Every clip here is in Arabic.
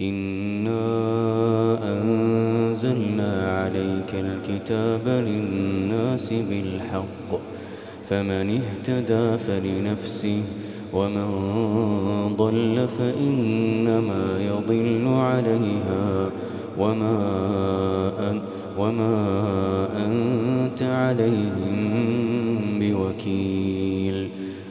إنا أنزلنا عليك الكتاب للناس بالحق فمن اهتدى فلنفسه ومن ضل فإنما يضل عليها وما, أن وما أنت عليهم بوكيل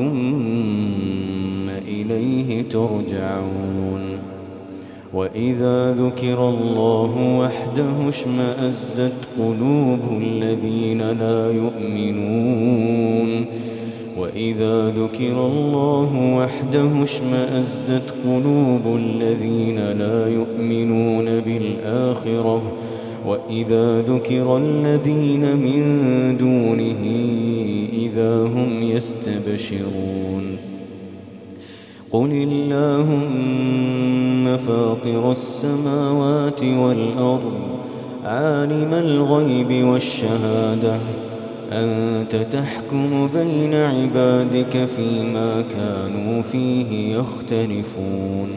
ثم إليه ترجعون. وإذا ذكر الله وحده اشمأزت قلوب الذين لا يؤمنون. وإذا ذكر الله وحده اشمأزت قلوب الذين لا يؤمنون بالآخرة. وإذا ذكر الذين من دونه إذا هم يستبشرون. قل اللهم فاطر السماوات والأرض عالم الغيب والشهادة أنت تحكم بين عبادك فيما كانوا فيه يختلفون.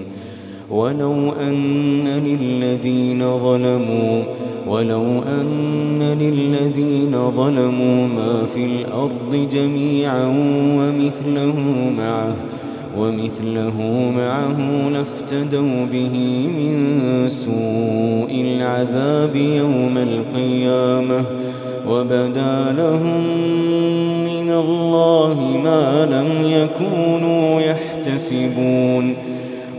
ولو أن للذين ظلموا ولو أن للذين ظلموا ما في الأرض جميعا ومثله معه ومثله معه لافتدوا به من سوء العذاب يوم القيامة. وبدا لهم من الله ما لم يكونوا يحتسبون.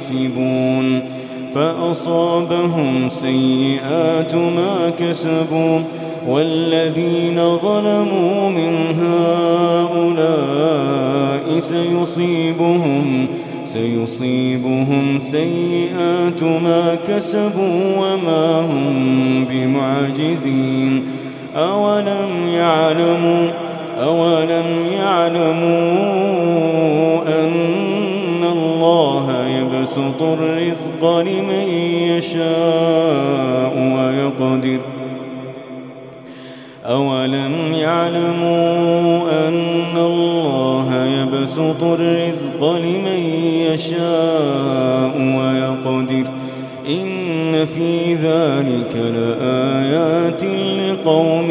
يكسبون. فأصابهم سيئات ما كسبوا. والذين ظلموا من هؤلاء سيصيبهم سيصيبهم سيئات ما كسبوا وما هم بمعجزين. أولم يعلموا أولم يعلموا يبسط الرزق لمن يشاء ويقدر أولم يعلموا أن الله يبسط الرزق لمن يشاء ويقدر إن في ذلك لآيات لقوم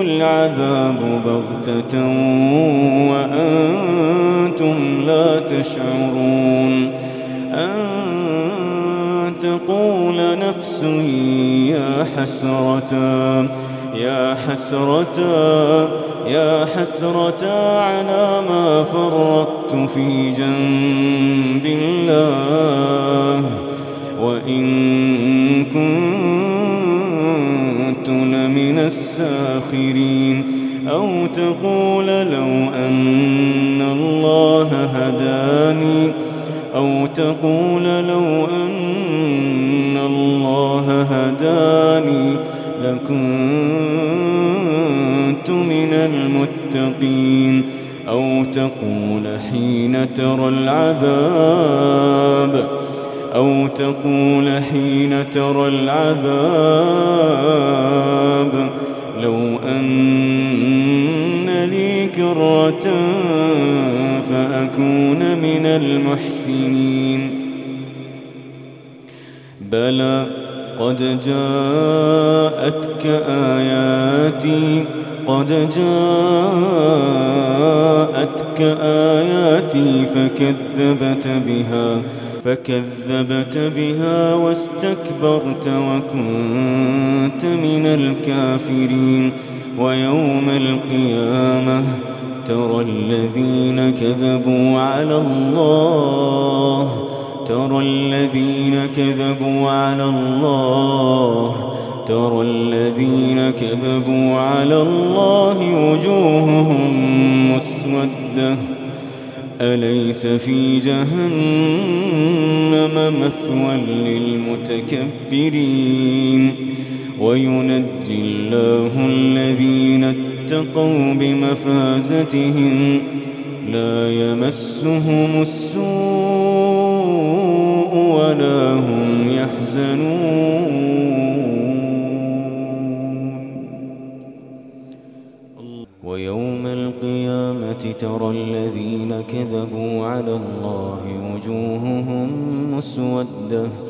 العذاب بغتة وأنتم لا تشعرون أن تقول نفس يا حسرة يا حسرة يا حسرة على ما فرطت في جنب الله. وإن الساخرين أو تقول لو أن الله هداني أو تقول لو أن الله هداني لكنت من المتقين أو تقول حين ترى العذاب أو تقول حين ترى العذاب فأكون من المحسنين. بلى قد جاءتك آياتي قد جاءتك آياتي فكذبت بها فكذبت بها واستكبرت وكنت من الكافرين. ويوم القيامة ترى الذين كذبوا على الله ترى الذين كذبوا على الله ترى الذين كذبوا على الله وجوههم مسودة. أليس في جهنم مثوى للمتكبرين؟ وينجي الله الذين اتقوا بمفازتهم لا يمسهم السوء ولا هم يحزنون. ويوم القيامة ترى الذين كذبوا على الله وجوههم مسودة.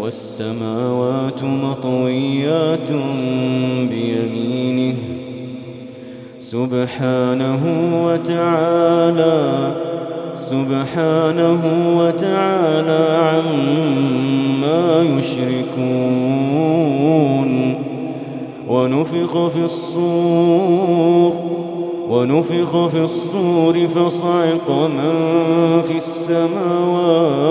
والسماوات مطويات بيمينه سبحانه وتعالى سبحانه وتعالى عما يشركون. ونفخ في الصور ونفخ في الصور فصعق من في السماوات.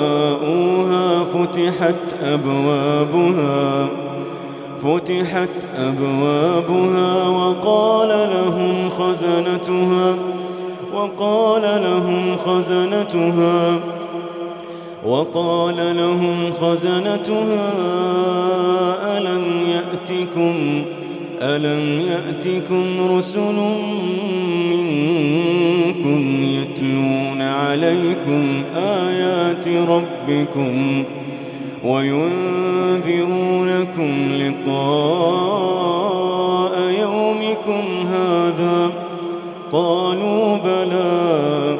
فتحت أبوابها فتحت أبوابها وقال لهم خزنتها وقال لهم خزنتها وقال لهم خزنتها ألم يأتكم ألم يأتكم رسل منكم يتلون عليكم آيات ربكم؟ وينذرونكم لقاء يومكم هذا. قالوا بلى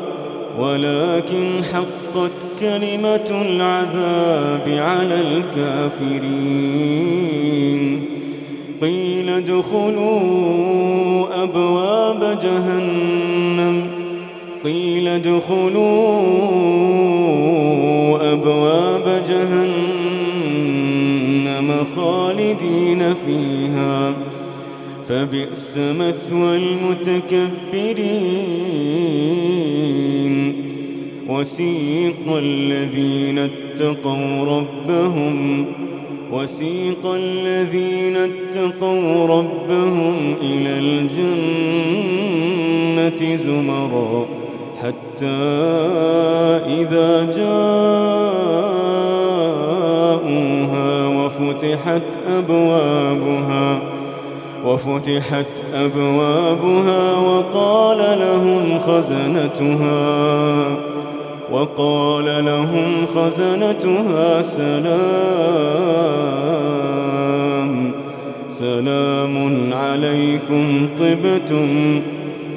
ولكن حقت كلمة العذاب على الكافرين. قيل ادخلوا أبواب جهنم. ادخلوا أبواب جهنم خالدين فيها. فبئس مثوى المتكبرين. وسيق الذين اتقوا ربهم وسيق الذين اتقوا ربهم إلى الجنة زمرا. حتى إذا جاءوها وفتحت أبوابها وفتحت أبوابها وقال لهم خزنتها وقال لهم خزنتها سلام سلام عليكم طبتم.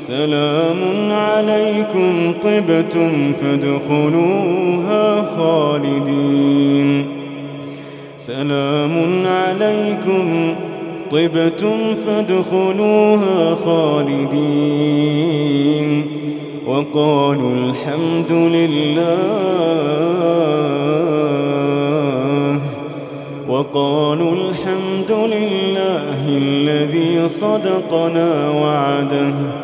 سلام عليكم طبتم فادخلوها خالدين. سلام عليكم طبتم فادخلوها خالدين. وقالوا الحمد لله. وقالوا الحمد لله الذي صدقنا وعده.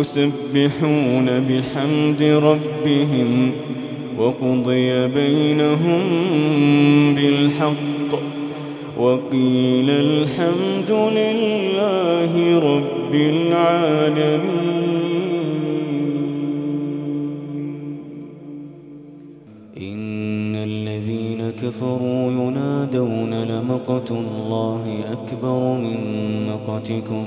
يسبحون بحمد ربهم وقضي بينهم بالحق وقيل الحمد لله رب العالمين. إن الذين كفروا ينادون لمقت الله أكبر من مقتكم.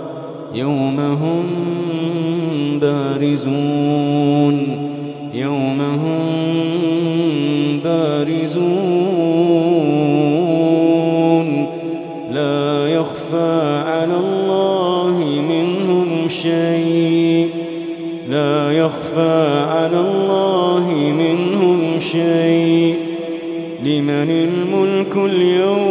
يوم هم بارزون. يوم هم بارزون. لا يخفى على الله منهم شيء. لا يخفى على الله منهم شيء. لمن الملك اليوم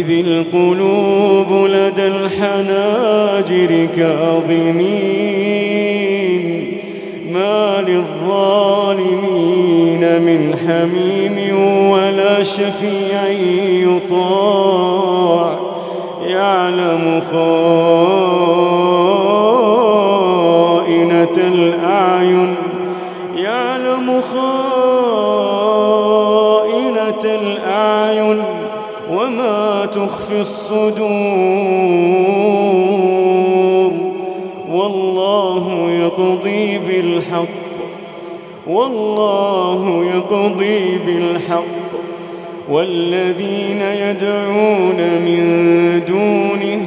إذ القلوب لدى الحناجر كاظمين. ما للظالمين من حميم ولا شفيع يطاع. يعلم خائنة تخفي الصدور. والله يقضي بالحق. والله يقضي بالحق. والذين يدعون من دونه.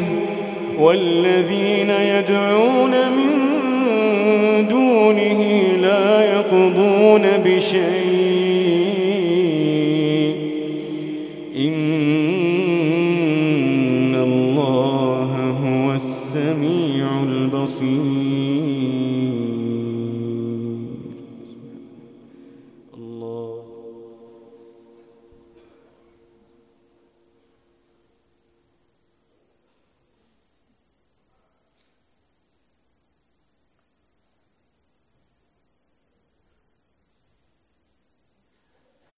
والذين يدعون من دونه لا يقضون بشيء.